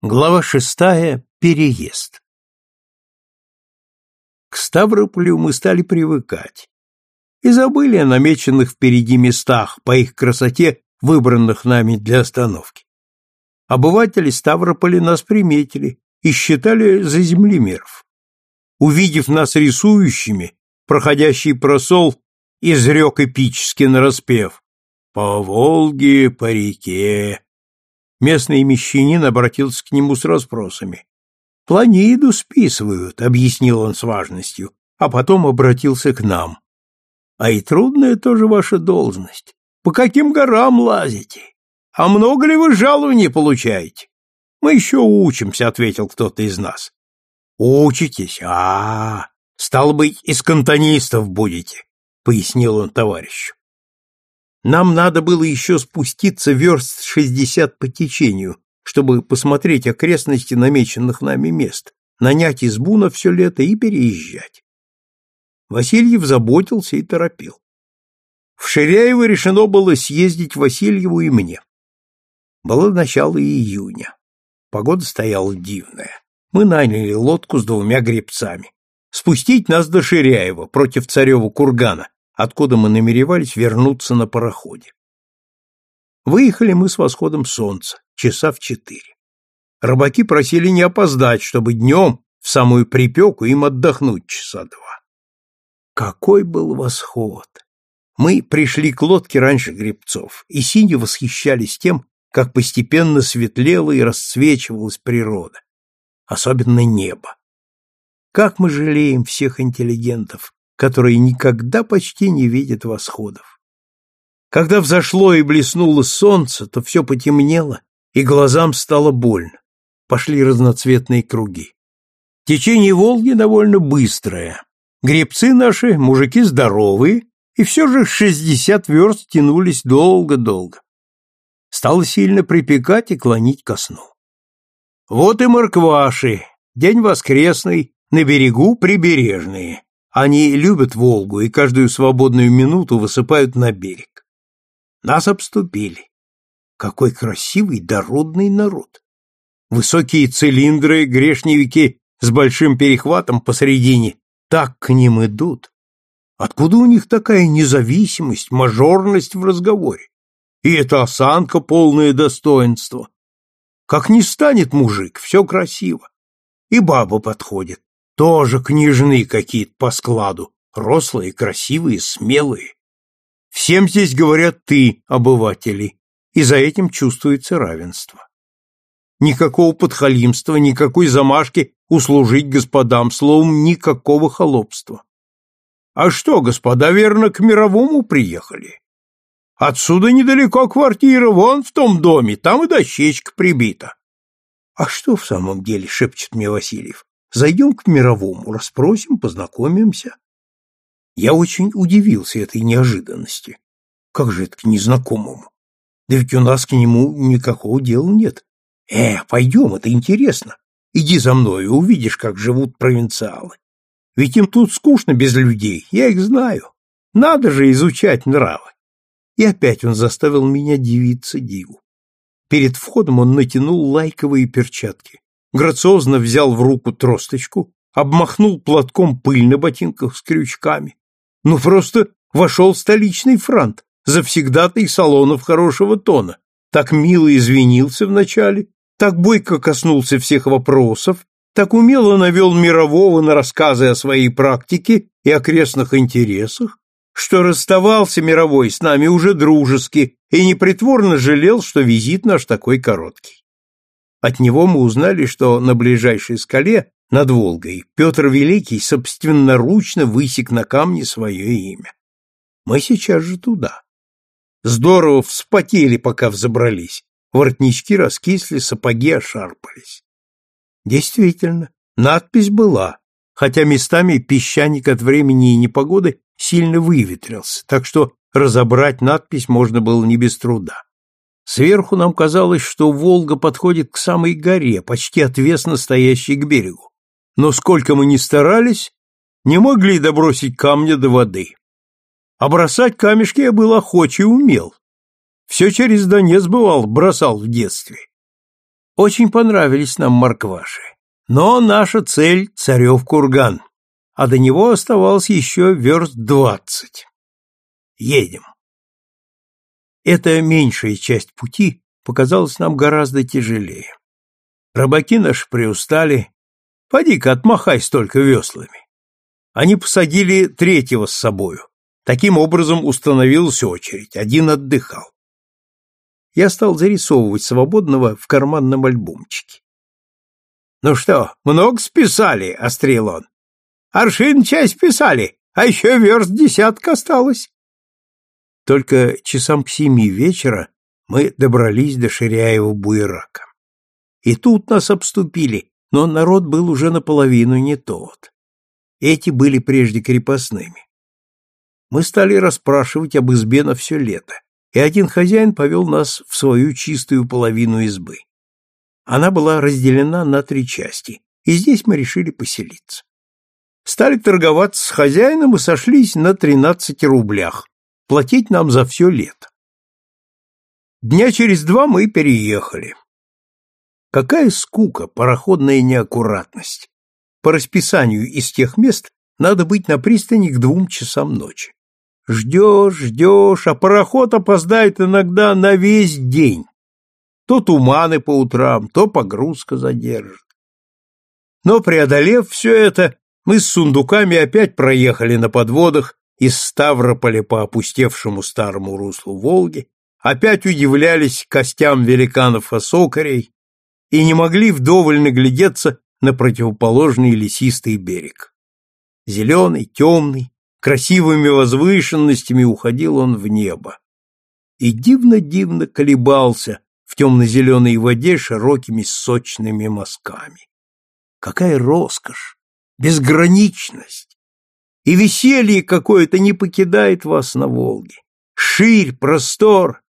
Глава шестая. Переезд. К Ставрополю мы стали привыкать и забыли о намеченных впереди местах по их красоте, выбранных нами для остановки. Обыватели Ставрополя нас приметили и считали за землемеров. Увидев нас рисующими, проходящий просол изрек эпически нараспев «По Волге, по реке, Местный мещанин обратился к нему с расспросами. «Планиду списывают», — объяснил он с важностью, а потом обратился к нам. «А и трудная тоже ваша должность. По каким горам лазите? А много ли вы жалований получаете?» «Мы еще учимся», — ответил кто-то из нас. «Учитесь? А, -а, -а стало быть, из кантонистов будете», — пояснил он товарищу. Нам надо было еще спуститься верст шестьдесят по течению, чтобы посмотреть окрестности намеченных нами мест, нанять избу на все лето и переезжать. Васильев заботился и торопил. В Ширяево решено было съездить Васильеву и мне. Было начало июня. Погода стояла дивная. Мы наняли лодку с двумя гребцами. Спустить нас до Ширяева против царева кургана, откуда мы намеревались вернуться на пароходе. Выехали мы с восходом солнца, часа в четыре. Рыбаки просили не опоздать, чтобы днем, в самую припеку, им отдохнуть часа два. Какой был восход! Мы пришли к лодке раньше гребцов, и синие восхищались тем, как постепенно светлела и расцвечивалась природа, особенно небо. Как мы жалеем всех интеллигентов, которые никогда почти не видят восходов. Когда взошло и блеснуло солнце, то все потемнело, и глазам стало больно. Пошли разноцветные круги. Течение Волги довольно быстрое. Гребцы наши, мужики здоровые, и все же шестьдесят верст тянулись долго-долго. Стало сильно припекать и клонить ко сну. Вот и моркваши, день воскресный, на берегу прибережные. Они любят Волгу и каждую свободную минуту высыпают на берег. Нас обступили. Какой красивый дородный народ. Высокие цилиндры, грешневики с большим перехватом посредине, так к ним идут. Откуда у них такая независимость, мажорность в разговоре? И эта осанка полное достоинство. Как не станет мужик, все красиво. И баба подходит. Тоже княжны какие-то по складу, рослые, красивые, смелые. Всем здесь говорят «ты», обыватели, и за этим чувствуется равенство. Никакого подхалимства, никакой замашки услужить господам, словом, никакого холопства. А что, господа, верно, к мировому приехали? Отсюда недалеко квартира, вон в том доме, там и дощечка прибита. А что в самом деле, шепчет мне Васильев, Зайдем к мировому, расспросим, познакомимся. Я очень удивился этой неожиданности. Как же это к незнакомому? Да ведь у нас к нему никакого дела нет. Э, пойдем, это интересно. Иди за мной, увидишь, как живут провинциалы. Ведь им тут скучно без людей, я их знаю. Надо же изучать нравы. И опять он заставил меня дивиться диву. Перед входом он натянул лайковые перчатки грациозно взял в руку тросточку, обмахнул платком пыль на ботинках с крючками. Ну, просто вошел столичный франт, завсегдатый салонов хорошего тона, так мило извинился вначале, так бойко коснулся всех вопросов, так умело навел мирового на рассказы о своей практике и окрестных интересах, что расставался мировой с нами уже дружески и непритворно жалел, что визит наш такой короткий. От него мы узнали, что на ближайшей скале над Волгой Петр Великий собственноручно высек на камне свое имя. Мы сейчас же туда. Здорово вспотели, пока взобрались. Воротнички раскисли, сапоги ошарпались. Действительно, надпись была, хотя местами песчаник от времени и непогоды сильно выветрился, так что разобрать надпись можно было не без труда. Сверху нам казалось, что Волга подходит к самой горе, почти отвесно стоящей к берегу. Но сколько мы ни старались, не могли добросить камня до воды. А бросать камешки я был охочий и умел. Все через Донец бывал, бросал в детстве. Очень понравились нам Маркваши. Но наша цель — Царев курган, а до него оставалось еще верст двадцать. Едем. Эта меньшая часть пути показалась нам гораздо тяжелее. Рыбаки наши приустали. Поди-ка, отмахай столько веслами. Они посадили третьего с собою. Таким образом установилась очередь. Один отдыхал. Я стал зарисовывать свободного в карманном альбомчике. «Ну что, много списали?» — острил он. «Аршин часть писали, а еще верст десятка осталось». Только часам к семи вечера мы добрались до Ширяева-Буерака. И тут нас обступили, но народ был уже наполовину не тот. Эти были прежде крепостными. Мы стали расспрашивать об избе на все лето, и один хозяин повел нас в свою чистую половину избы. Она была разделена на три части, и здесь мы решили поселиться. Стали торговаться с хозяином и сошлись на тринадцати рублях, платить нам за все лето. Дня через два мы переехали. Какая скука, пароходная неаккуратность. По расписанию из тех мест надо быть на пристани к двум часам ночи. Ждешь, ждешь, а пароход опоздает иногда на весь день. То туманы по утрам, то погрузка задержит. Но, преодолев все это, мы с сундуками опять проехали на подводах из Ставрополя по опустевшему старому руслу Волги, опять удивлялись костям великанов-осокарей и не могли вдоволь наглядеться на противоположный лесистый берег. Зеленый, темный, красивыми возвышенностями уходил он в небо. И дивно-дивно колебался в темно-зеленой воде широкими сочными мазками. Какая роскошь, безграничность! И веселье какое-то не покидает вас на Волге. Ширь, простор,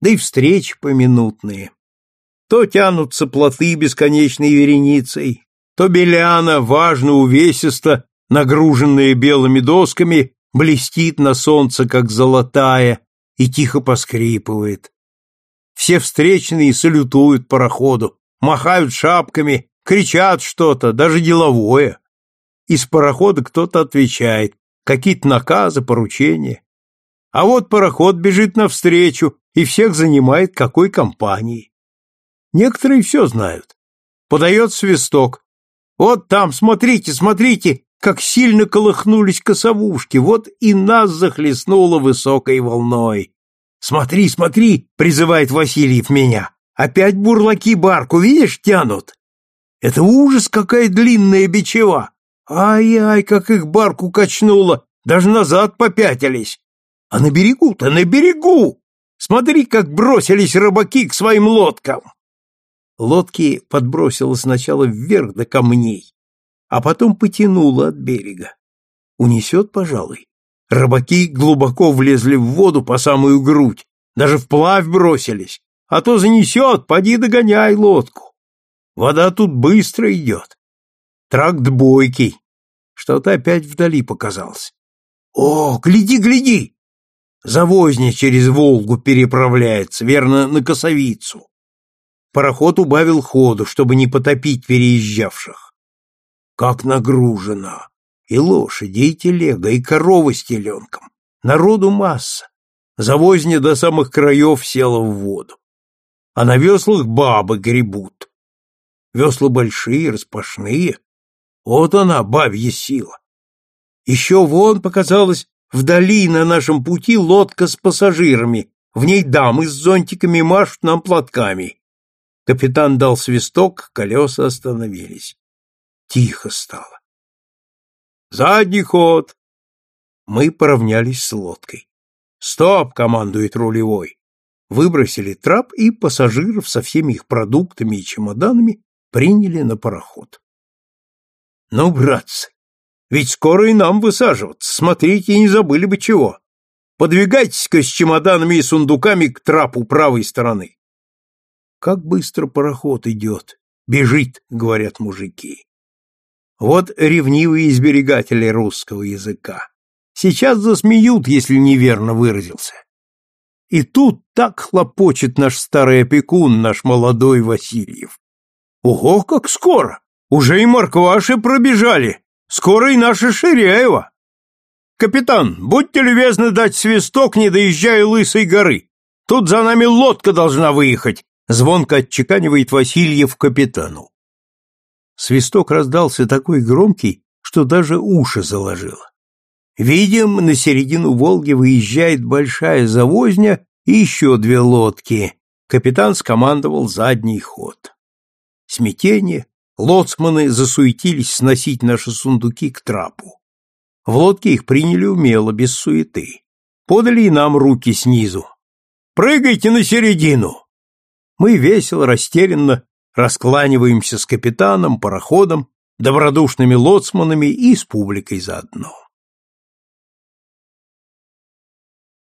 да и встречи поминутные. То тянутся плоты бесконечной вереницей, то беляна, важно, увесисто, нагруженная белыми досками, блестит на солнце, как золотая, и тихо поскрипывает. Все встречные салютуют пароходу, махают шапками, кричат что-то, даже деловое. Из парохода кто-то отвечает, какие-то наказы, поручения. А вот пароход бежит навстречу и всех занимает какой компанией. Некоторые все знают. Подает свисток. Вот там, смотрите, смотрите, как сильно колыхнулись косовушки, вот и нас захлестнуло высокой волной. «Смотри, смотри!» — призывает Васильев меня. «Опять бурлаки барку, видишь, тянут?» «Это ужас, какая длинная бичева! Ай-ай, как их барку качнуло! Даже назад попятились! А на берегу-то, на берегу! Смотри, как бросились рыбаки к своим лодкам!» Лодки подбросило сначала вверх до камней, а потом потянуло от берега. Унесет, пожалуй. Рыбаки глубоко влезли в воду по самую грудь, даже вплавь бросились. А то занесет, поди догоняй лодку. Вода тут быстро идет. Тракт бойкий. Что-то опять вдали показалось. О, гляди, гляди! Завозня через Волгу переправляется, верно, на Косовицу. Пароход убавил ходу, чтобы не потопить переезжавших. Как нагружено! И лошади, и телега, и корова с теленком. Народу масса. Завозня до самых краев села в воду. А на веслах бабы гребут. Весла большие, распашные. Вот она, бабья сила. Еще вон показалась вдали на нашем пути лодка с пассажирами. В ней дамы с зонтиками машут нам платками. Капитан дал свисток, колеса остановились. Тихо стало. Задний ход. Мы поравнялись с лодкой. Стоп, командует рулевой. Выбросили трап, и пассажиров со всеми их продуктами и чемоданами приняли на пароход. Ну, братцы, ведь скоро и нам высаживаться. Смотрите, не забыли бы чего. Подвигайтесь-ка с чемоданами и сундуками к трапу правой стороны. Как быстро пароход идет. Бежит, говорят мужики. Вот ревнивые изберегатели русского языка. Сейчас засмеют, если неверно выразился. И тут так хлопочет наш старый опекун, наш молодой Васильев. Ого, как скоро! Уже и Маркваши пробежали. Скоро и наша Ширяева. Капитан, будьте любезны дать свисток, не доезжая Лысой горы. Тут за нами лодка должна выехать, звонко отчеканивает Васильев капитану. Свисток раздался такой громкий, что даже уши заложило. Видим, на середину Волги выезжает большая завозня и еще две лодки. Капитан скомандовал задний ход. Смятение, лоцманы засуетились сносить наши сундуки к трапу. В лодке их приняли умело, без суеты. Подали и нам руки снизу. «Прыгайте на середину!» Мы весело, растерянно раскланиваемся с капитаном, пароходом, добродушными лоцманами и с публикой заодно.